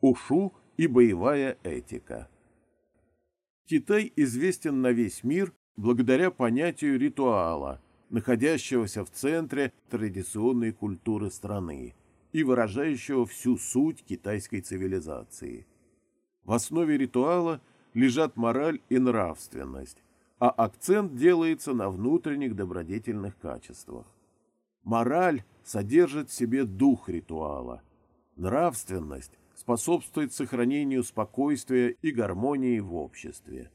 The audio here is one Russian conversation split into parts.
Ушу и боевая этика. Китай известен на весь мир благодаря понятию ритуала, находящегося в центре традиционной культуры страны и выражающего всю суть китайской цивилизации. В основе ритуала лежат мораль и нравственность, а акцент делается на внутренних добродетельных качествах. Мораль содержит в себе дух ритуала. Нравственность способствует сохранению спокойствия и гармонии в обществе.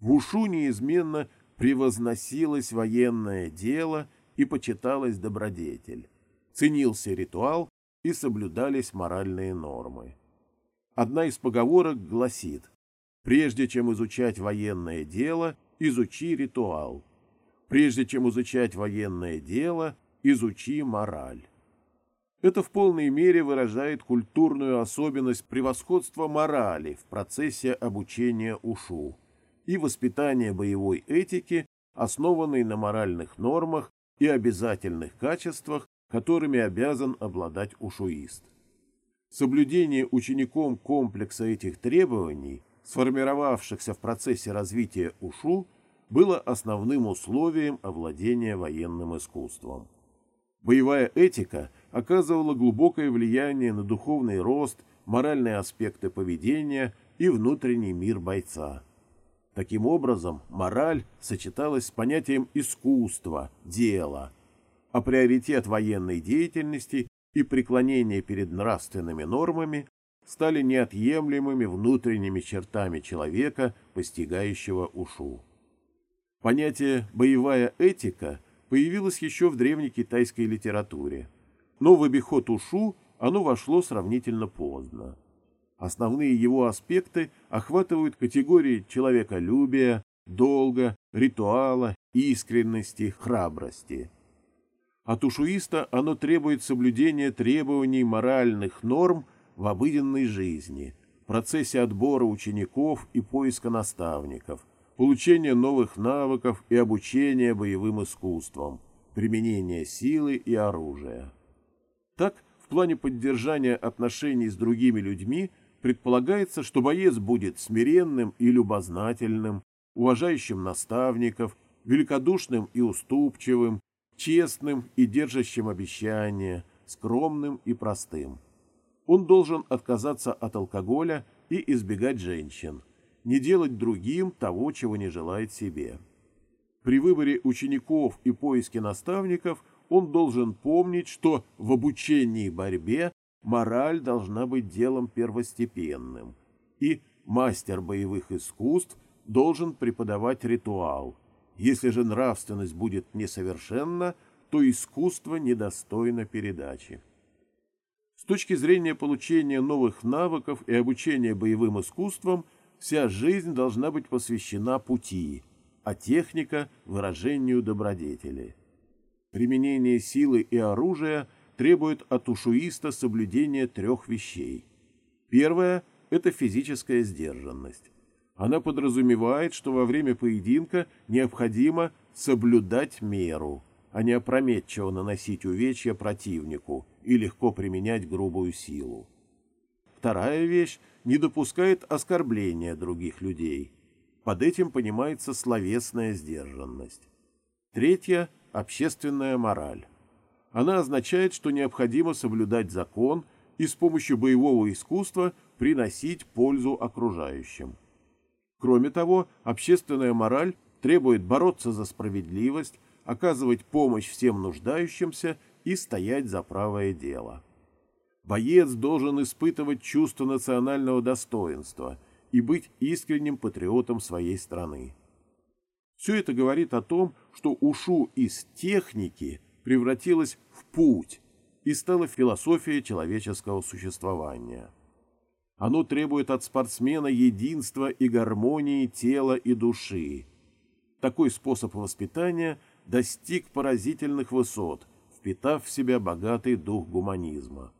В Ушу неизменно превозносилось военное дело и почиталась добродетель, ценился ритуал и соблюдались моральные нормы. Одна из поговорок гласит «Прежде чем изучать военное дело, изучи ритуал. Прежде чем изучать военное дело, изучи мораль». Это в полной мере выражает культурную особенность превосходства морали в процессе обучения УШУ и воспитания боевой этики, основанной на моральных нормах и обязательных качествах, которыми обязан обладать ушуист. Соблюдение учеником комплекса этих требований, сформировавшихся в процессе развития УШУ, было основным условием овладения военным искусством. Боевая этика оказывала глубокое влияние на духовный рост, моральные аспекты поведения и внутренний мир бойца. Таким образом, мораль сочеталась с понятием искусства, дела, а приоритет военной деятельности и преклонение перед нравственными нормами стали неотъемлемыми внутренними чертами человека, постигающего ушу. Понятие «боевая этика» появилось еще в древней китайской литературе, но в обиход ушу оно вошло сравнительно поздно. Основные его аспекты охватывают категории человеколюбия, долга, ритуала, искренности, храбрости. От ушуиста оно требует соблюдения требований моральных норм в обыденной жизни, процессе отбора учеников и поиска наставников, получения новых навыков и обучения боевым искусствам, применения силы и оружия. Так, в плане поддержания отношений с другими людьми предполагается, что боец будет смиренным и любознательным, уважающим наставников, великодушным и уступчивым, честным и держащим обещания, скромным и простым. Он должен отказаться от алкоголя и избегать женщин, не делать другим того, чего не желает себе. При выборе учеников и поиске наставников он должен помнить, что в обучении борьбе мораль должна быть делом первостепенным, и мастер боевых искусств должен преподавать ритуал. Если же нравственность будет несовершенна, то искусство недостойно передачи. С точки зрения получения новых навыков и обучения боевым искусствам, вся жизнь должна быть посвящена пути, а техника – выражению добродетели. Применение силы и оружия требует от ушуиста соблюдения трех вещей. Первое – это физическая сдержанность. Она подразумевает, что во время поединка необходимо соблюдать меру, а не опрометчиво наносить увечья противнику и легко применять грубую силу. Вторая вещь – не допускает оскорбления других людей. Под этим понимается словесная сдержанность. Третья – общественная мораль. Она означает, что необходимо соблюдать закон и с помощью боевого искусства приносить пользу окружающим. Кроме того, общественная мораль требует бороться за справедливость, оказывать помощь всем нуждающимся и стоять за правое дело. Боец должен испытывать чувство национального достоинства и быть искренним патриотом своей страны. Все это говорит о том, что ушу из техники превратилась в путь и стала философией человеческого существования. Оно требует от спортсмена единства и гармонии тела и души. Такой способ воспитания достиг поразительных высот, впитав в себя богатый дух гуманизма.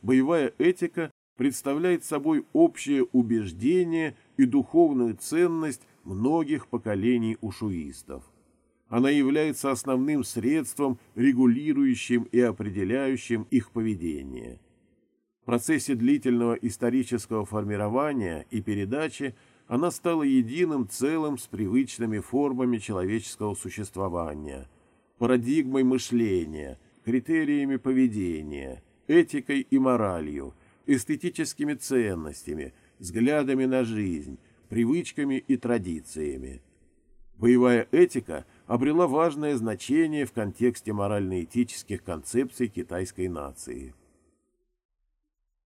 Боевая этика представляет собой общее убеждение и духовную ценность многих поколений ушуистов. Она является основным средством, регулирующим и определяющим их поведение. В процессе длительного исторического формирования и передачи она стала единым целым с привычными формами человеческого существования, парадигмой мышления, критериями поведения, этикой и моралью, эстетическими ценностями, взглядами на жизнь, привычками и традициями. Боевая этика обрела важное значение в контексте морально-этических концепций китайской нации.